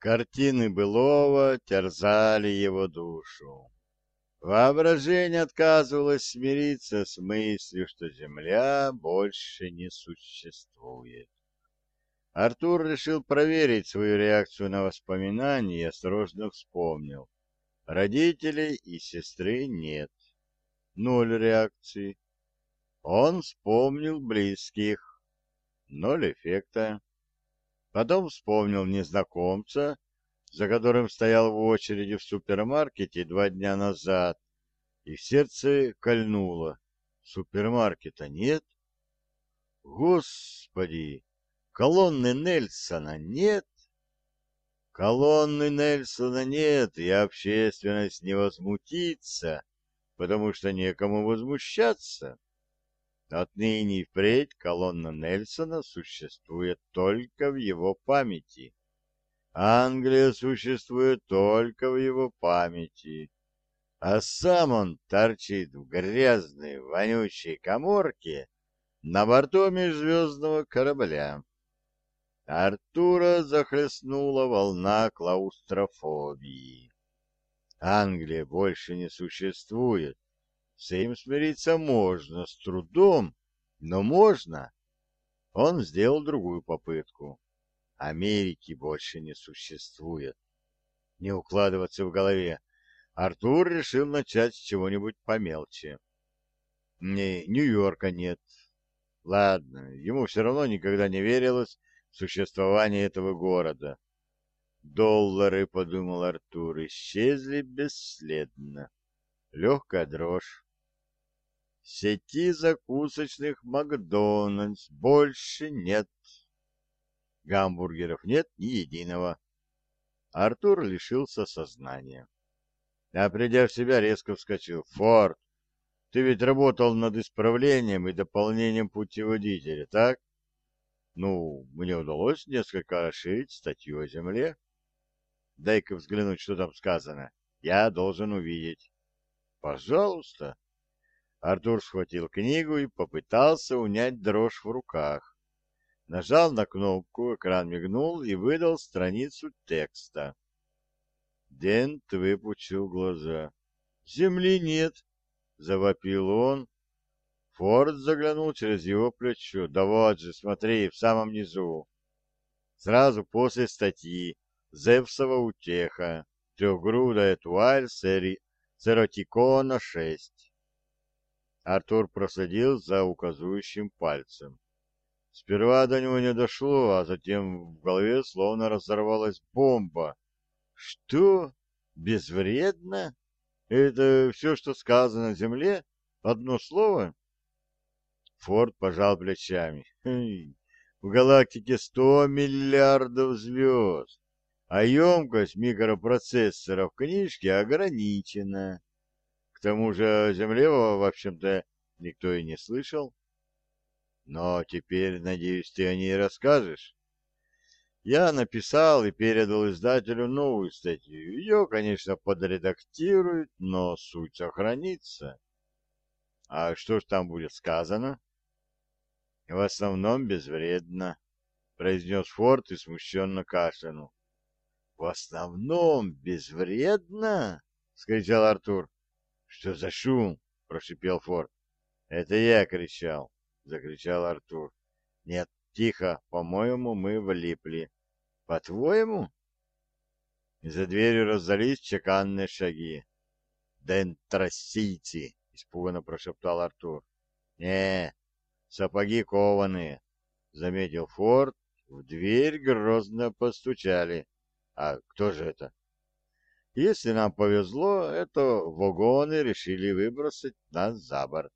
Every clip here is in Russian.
Картины былого терзали его душу. Воображение отказывалось смириться с мыслью, что Земля больше не существует. Артур решил проверить свою реакцию на воспоминания и осторожно вспомнил. Родителей и сестры нет. Ноль реакции. Он вспомнил близких. Ноль эффекта. Потом вспомнил незнакомца, за которым стоял в очереди в супермаркете два дня назад, и в сердце кольнуло. Супермаркета нет? Господи! Колонны Нельсона нет? Колонны Нельсона нет, и общественность не возмутится, потому что некому возмущаться. Отныне и впредь колонна Нельсона существует только в его памяти. Англия существует только в его памяти. А сам он торчит в грязной, вонючей коморке на борту межзвездного корабля. Артура захлестнула волна клаустрофобии. Англия больше не существует. С этим смириться можно, с трудом, но можно. Он сделал другую попытку. Америки больше не существует. Не укладываться в голове. Артур решил начать с чего-нибудь помелче. Не, Нью-Йорка нет. Ладно, ему все равно никогда не верилось в существование этого города. Доллары, подумал Артур, исчезли бесследно. Легкая дрожь. Сети закусочных Макдональдс больше нет. Гамбургеров нет ни единого. Артур лишился сознания. А придя в себя, резко вскочил. «Форд, ты ведь работал над исправлением и дополнением путеводителя, так?» «Ну, мне удалось несколько расширить статью о Земле. Дай-ка взглянуть, что там сказано. Я должен увидеть». «Пожалуйста». Артур схватил книгу и попытался унять дрожь в руках. Нажал на кнопку, экран мигнул и выдал страницу текста. Дент выпучил глаза. «Земли нет!» — завопил он. Форд заглянул через его плечо. «Да вот же, смотри, в самом низу!» Сразу после статьи «Зевсова утеха. Трехгрудая туаль сери... Серотикона 6». Артур проследил за указующим пальцем. Сперва до него не дошло, а затем в голове словно разорвалась бомба. Что? Безвредно? Это все, что сказано Земле? Одно слово? Форд пожал плечами. В галактике сто миллиардов звезд, а емкость микропроцессоров книжки ограничена. К тому же о Земле, в общем-то, никто и не слышал. Но теперь, надеюсь, ты о ней расскажешь. Я написал и передал издателю новую статью. Ее, конечно, подредактируют, но суть сохранится. А что ж там будет сказано? В основном безвредно, произнес Форд и смущенно кашлянул. В основном безвредно? скричал Артур. Что за шум? прошипел Форд. Это я кричал закричал Артур. Нет, тихо, по-моему, мы влипли. По-твоему? За дверью раздались чеканные шаги. «Дентросийцы!» — испуганно прошептал Артур. «Не, сапоги кованые!» — заметил Форд. В дверь грозно постучали. «А кто же это?» «Если нам повезло, это вагоны решили выбросить нас за борт.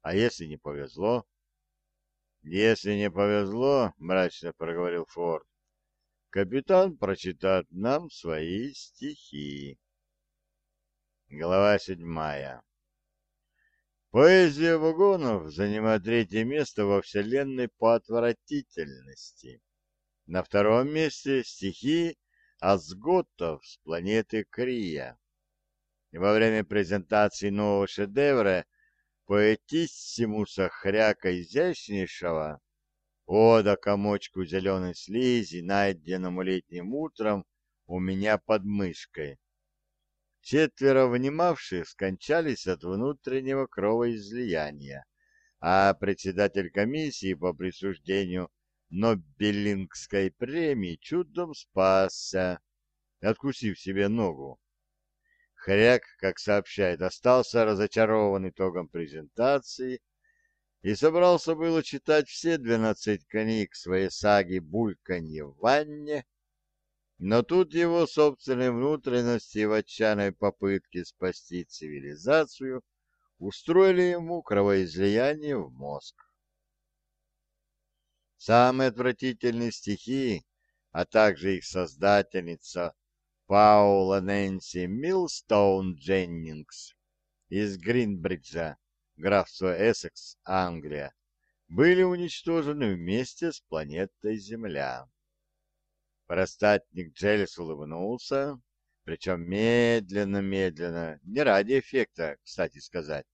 А если не повезло, «Если не повезло, — мрачно проговорил Форд, — капитан прочитает нам свои стихи». Глава седьмая Поэзия вагонов занимает третье место во Вселенной по отвратительности. На втором месте стихи Асготов с планеты Крия. Во время презентации нового шедевра поэтиссимуса хряка изящнейшего, ода комочку зеленой слизи, найденному летним утром у меня под мышкой. Четверо внимавших скончались от внутреннего кровоизлияния, а председатель комиссии по присуждению Нобелингской премии чудом спасся, откусив себе ногу. Хряк, как сообщает, остался разочарован итогом презентации и собрался было читать все двенадцать книг своей саги «Бульканье в ванне», но тут его собственные внутренности в отчаянной попытке спасти цивилизацию устроили ему кровоизлияние в мозг. Самые отвратительные стихи, а также их создательница Паула Нэнси Милстоун Дженнингс из Гринбриджа, графство Эссекс, Англия, были уничтожены вместе с планетой Земля. Простатник Джеллис улыбнулся, причем медленно-медленно, не ради эффекта, кстати сказать,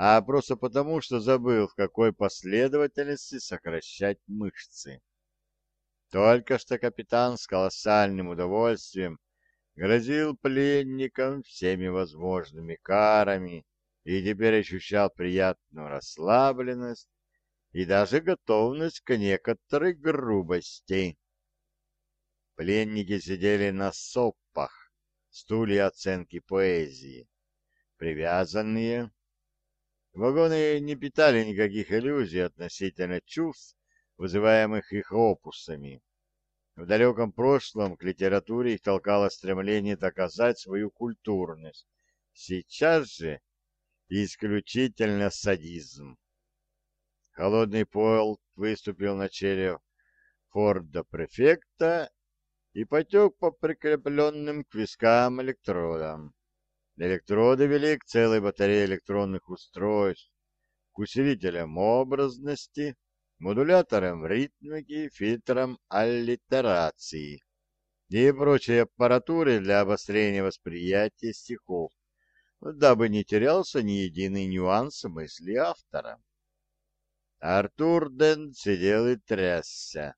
а просто потому, что забыл, в какой последовательности сокращать мышцы. Только что капитан с колоссальным удовольствием грозил пленникам всеми возможными карами и теперь ощущал приятную расслабленность и даже готовность к некоторой грубости. Пленники сидели на соппах, стулья оценки поэзии, привязанные. Вагоны не питали никаких иллюзий относительно чувств, вызываемых их опусами. В далеком прошлом к литературе их толкало стремление доказать свою культурность. Сейчас же исключительно садизм. Холодный пол выступил на челе Форда-префекта и потек по прикрепленным к вискам электродам. Электроды вели к целой батарее электронных устройств, к усилителям образности, модулятором ритмики, фильтром аллитерации и прочей аппаратуре для обострения восприятия стихов, дабы не терялся ни единый нюанс мысли автора. Артур Ден сидел и трясся.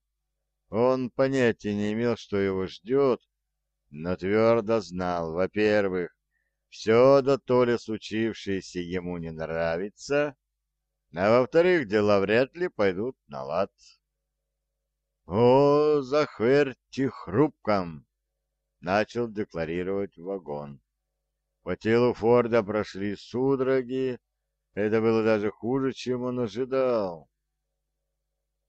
Он понятия не имел, что его ждет, но твердо знал, во-первых, все до то ли случившееся ему не нравится, а во-вторых, дела вряд ли пойдут на лад. «О, захверьте хрупком!» — начал декларировать вагон. По телу Форда прошли судороги, это было даже хуже, чем он ожидал.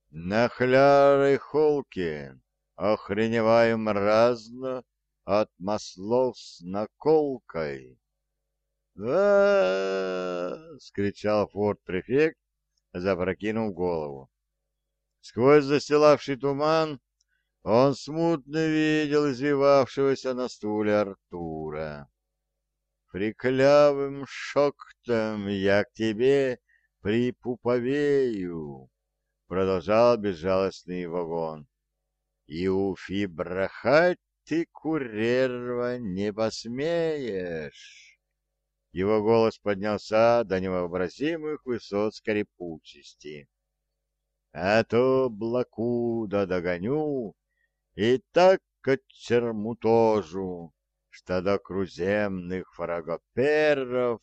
На хлярой холке охреневаем разно от маслов с наколкой а скричал форт-префект, запрокинув голову. Сквозь застилавший туман он смутно видел извивавшегося на стуле Артура. «Приклявым шоктом я к тебе припуповею», — продолжал безжалостный вагон. «И уфибрахать ты, курерва, не посмеешь». Его голос поднялся до невообразимых высот скрипучести. А то блокуда догоню и так отчермутожу, что до круземных фрагоперов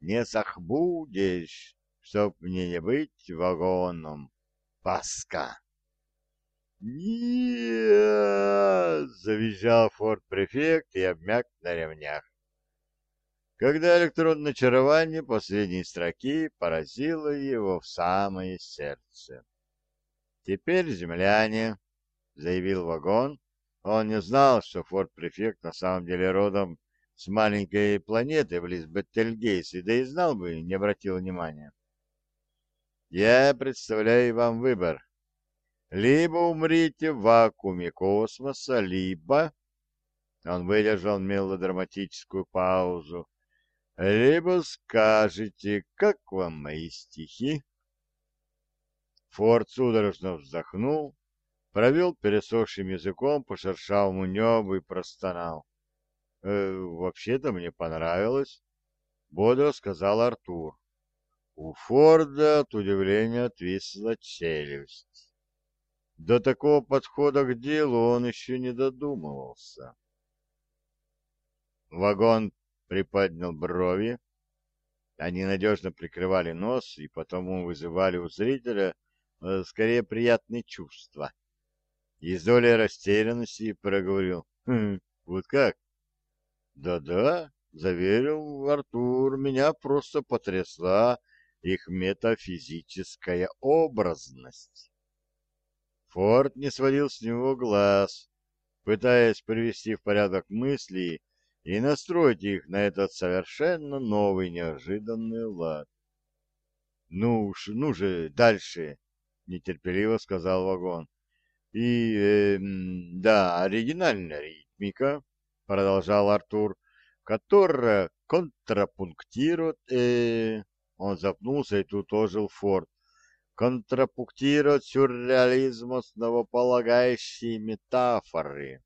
не сахбудешь, чтоб мне не быть вагоном. Паска! «Нет!» — завизжал форт-префект и обмяк на ремнях когда электронное чарование последней строки поразило его в самое сердце. «Теперь земляне», — заявил вагон. Он не знал, что форт-префект на самом деле родом с маленькой планеты близ Беттельгейса, да и знал бы, не обратил внимания. «Я представляю вам выбор. Либо умрите в вакууме космоса, либо...» Он выдержал мелодраматическую паузу либо скажете, как вам мои стихи. Форд судорожно вздохнул, провел пересохшим языком по шершавому небу и простонал. «Э, «Вообще-то мне понравилось», — бодро сказал Артур. У Форда от удивления отвисла челюсть. До такого подхода к делу он еще не додумывался. Вагон приподнял брови. Они надежно прикрывали нос и потому вызывали у зрителя э, скорее приятные чувства. И с долей растерянности проговорил. «Хм, вот как? Да-да, заверил Артур, меня просто потрясла их метафизическая образность. Форд не сводил с него глаз, пытаясь привести в порядок мысли и настроить их на этот совершенно новый неожиданный лад. «Ну уж, ну же, дальше!» — нетерпеливо сказал вагон. «И, э, да, оригинальная ритмика», — продолжал Артур, — «которая контрапунктирует...» э, Он запнулся, и тут ожил Форд. «Контрапунктирует сюрреализм основополагающие метафоры».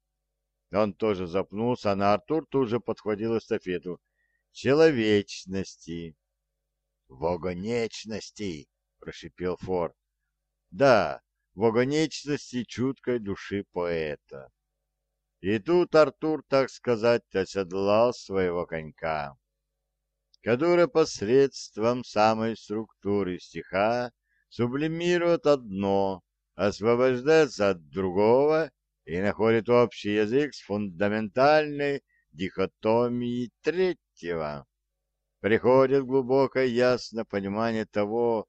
Он тоже запнулся, а на Артур тут же подхватил эстафету. «Человечности». «Вогонечности», — прошипел Форд. «Да, вогонечности чуткой души поэта». И тут Артур, так сказать, оседлал своего конька, который посредством самой структуры стиха сублимирует одно, освобождается от другого и находит общий язык с фундаментальной дихотомией третьего. Приходит глубокое ясное понимание того,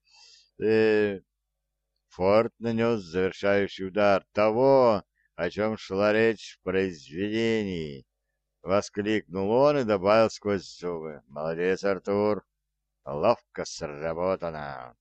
э, Форд нанес завершающий удар того, о чем шла речь в произведении. Воскликнул он и добавил сквозь зубы. Молодец, Артур, ловко сработано.